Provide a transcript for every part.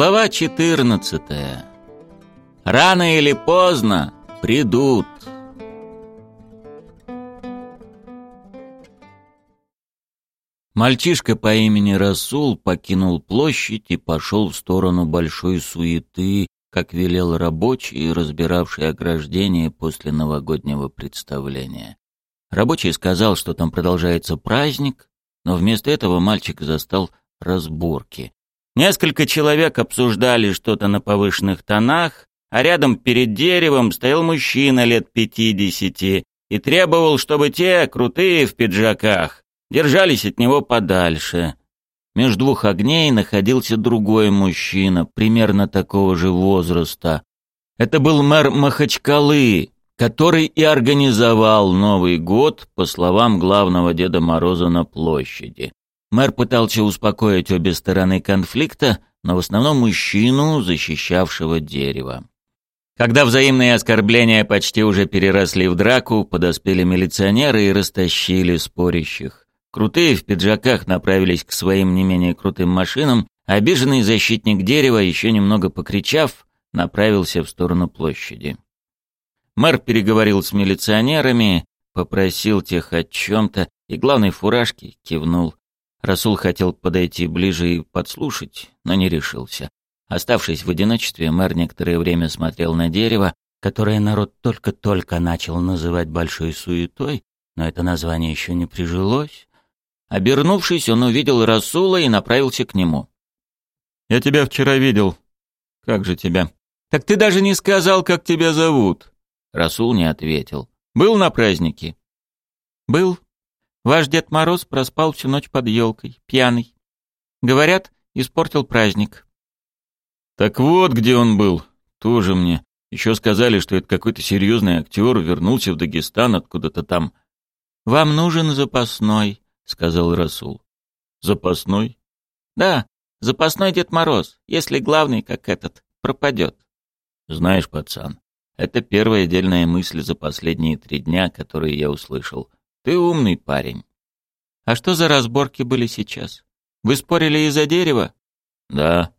Глава 14. Рано или поздно придут. Мальчишка по имени Расул покинул площадь и пошел в сторону большой суеты, как велел рабочий, разбиравший ограждение после новогоднего представления. Рабочий сказал, что там продолжается праздник, но вместо этого мальчик застал разборки. Несколько человек обсуждали что-то на повышенных тонах, а рядом перед деревом стоял мужчина лет пятидесяти и требовал, чтобы те, крутые в пиджаках, держались от него подальше. Между двух огней находился другой мужчина, примерно такого же возраста. Это был мэр Махачкалы, который и организовал Новый год, по словам главного Деда Мороза на площади. Мэр пытался успокоить обе стороны конфликта, но в основном мужчину, защищавшего дерево. Когда взаимные оскорбления почти уже переросли в драку, подоспели милиционеры и растащили спорящих. Крутые в пиджаках направились к своим не менее крутым машинам, а обиженный защитник дерева, еще немного покричав, направился в сторону площади. Мэр переговорил с милиционерами, попросил тех о чем-то, и главной фуражки кивнул. Расул хотел подойти ближе и подслушать, но не решился. Оставшись в одиночестве, мэр некоторое время смотрел на дерево, которое народ только-только начал называть большой суетой, но это название еще не прижилось. Обернувшись, он увидел Расула и направился к нему. «Я тебя вчера видел. Как же тебя?» «Так ты даже не сказал, как тебя зовут». Расул не ответил. «Был на празднике?» «Был», Ваш Дед Мороз проспал всю ночь под елкой, пьяный. Говорят, испортил праздник. Так вот, где он был. Тоже мне. Еще сказали, что это какой-то серьезный актер, вернулся в Дагестан откуда-то там. «Вам нужен запасной», — сказал Расул. «Запасной?» «Да, запасной Дед Мороз, если главный, как этот, пропадет». «Знаешь, пацан, это первая отдельная мысль за последние три дня, которые я услышал. Ты умный парень. А что за разборки были сейчас? Вы спорили из-за дерева? Да.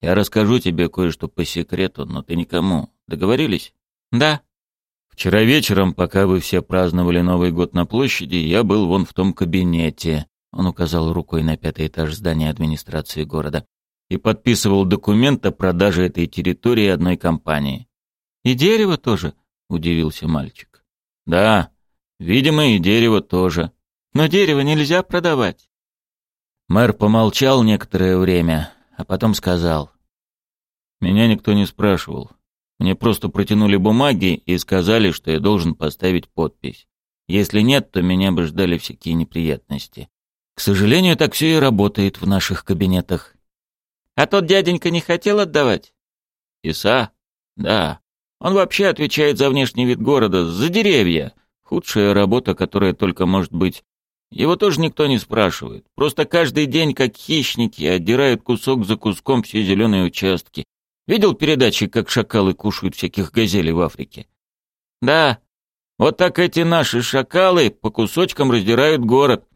Я расскажу тебе кое-что по секрету, но ты никому. Договорились? Да. Вчера вечером, пока вы все праздновали Новый год на площади, я был вон в том кабинете. Он указал рукой на пятый этаж здания администрации города и подписывал документ о продаже этой территории одной компании. «И дерево тоже?» — удивился мальчик. «Да, Видимо, и дерево тоже. Но дерево нельзя продавать. Мэр помолчал некоторое время, а потом сказал. Меня никто не спрашивал. Мне просто протянули бумаги и сказали, что я должен поставить подпись. Если нет, то меня бы ждали всякие неприятности. К сожалению, так все и работает в наших кабинетах. А тот дяденька не хотел отдавать? Иса? Да. Он вообще отвечает за внешний вид города, за деревья. Худшая работа, которая только может быть. Его тоже никто не спрашивает. Просто каждый день, как хищники, отдирают кусок за куском все зеленые участки. Видел передачи, как шакалы кушают всяких газелей в Африке? Да, вот так эти наши шакалы по кусочкам раздирают город.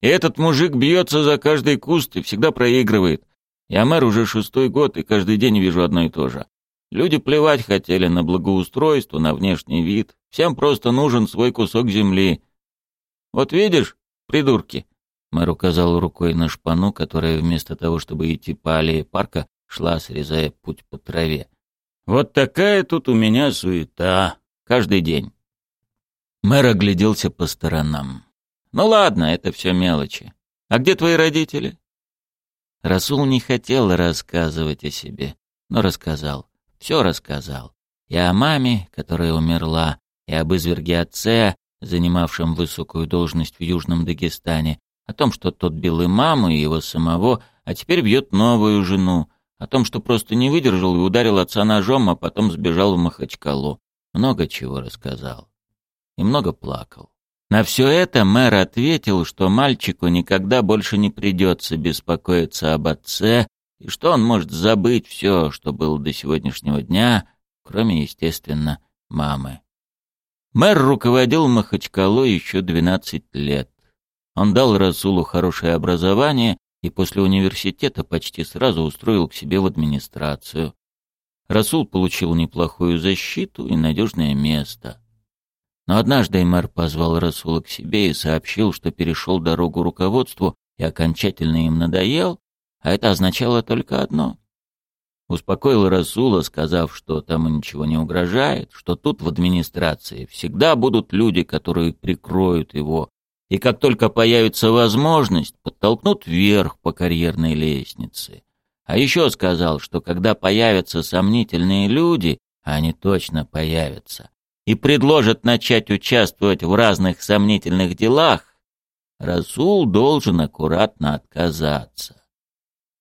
И этот мужик бьется за каждый куст и всегда проигрывает. Я мэр уже шестой год, и каждый день вижу одно и то же. Люди плевать хотели на благоустройство, на внешний вид. Всем просто нужен свой кусок земли. Вот видишь, придурки?» Мэр указал рукой на шпану, которая вместо того, чтобы идти по аллее парка, шла, срезая путь по траве. «Вот такая тут у меня суета. Каждый день». Мэр огляделся по сторонам. «Ну ладно, это все мелочи. А где твои родители?» Расул не хотел рассказывать о себе, но рассказал. Все рассказал. И о маме, которая умерла, и об изверге отце, занимавшем высокую должность в Южном Дагестане, о том, что тот бил и маму, и его самого, а теперь бьет новую жену, о том, что просто не выдержал и ударил отца ножом, а потом сбежал в Махачкалу. Много чего рассказал. И много плакал. На все это мэр ответил, что мальчику никогда больше не придется беспокоиться об отце, и что он может забыть все, что было до сегодняшнего дня, кроме, естественно, мамы. Мэр руководил Махачкалой еще 12 лет. Он дал Расулу хорошее образование и после университета почти сразу устроил к себе в администрацию. Расул получил неплохую защиту и надежное место. Но однажды мэр позвал Расула к себе и сообщил, что перешел дорогу руководству и окончательно им надоел, а это означало только одно. Успокоил Расула, сказав, что тому ничего не угрожает, что тут в администрации всегда будут люди, которые прикроют его, и как только появится возможность, подтолкнут вверх по карьерной лестнице. А еще сказал, что когда появятся сомнительные люди, а они точно появятся, и предложат начать участвовать в разных сомнительных делах, Расул должен аккуратно отказаться.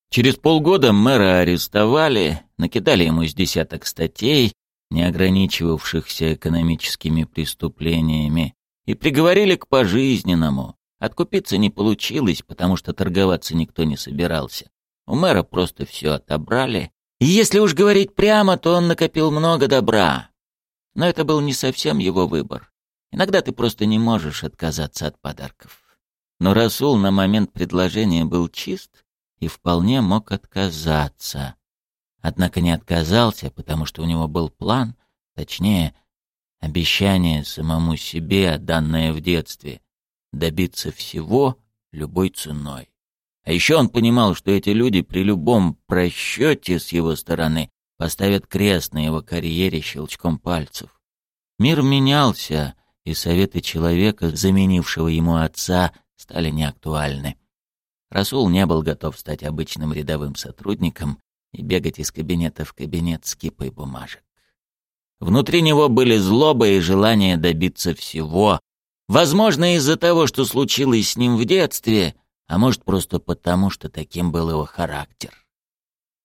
Через полгода мэра арестовали, накидали ему с десяток статей, не ограничивавшихся экономическими преступлениями, и приговорили к пожизненному. Откупиться не получилось, потому что торговаться никто не собирался. У мэра просто все отобрали. И если уж говорить прямо, то он накопил много добра. Но это был не совсем его выбор. Иногда ты просто не можешь отказаться от подарков. Но Расул на момент предложения был чист и вполне мог отказаться. Однако не отказался, потому что у него был план, точнее, обещание самому себе, данное в детстве, добиться всего любой ценой. А еще он понимал, что эти люди при любом просчете с его стороны поставят крест на его карьере щелчком пальцев. Мир менялся, и советы человека, заменившего ему отца, стали неактуальны. Расул не был готов стать обычным рядовым сотрудником и бегать из кабинета в кабинет с кипой бумажек. Внутри него были злоба и желание добиться всего, возможно, из-за того, что случилось с ним в детстве, а может, просто потому, что таким был его характер.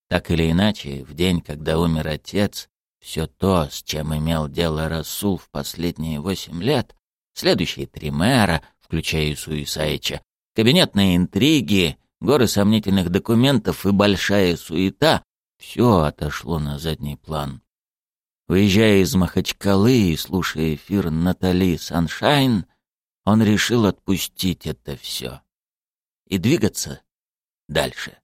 Так или иначе, в день, когда умер отец, все то, с чем имел дело Расул в последние восемь лет, следующие три мэра, включая Ису Исаича, кабинетные интриги, горы сомнительных документов и большая суета, все отошло на задний план. Выезжая из Махачкалы и слушая эфир Натали Саншайн, он решил отпустить это все и двигаться дальше.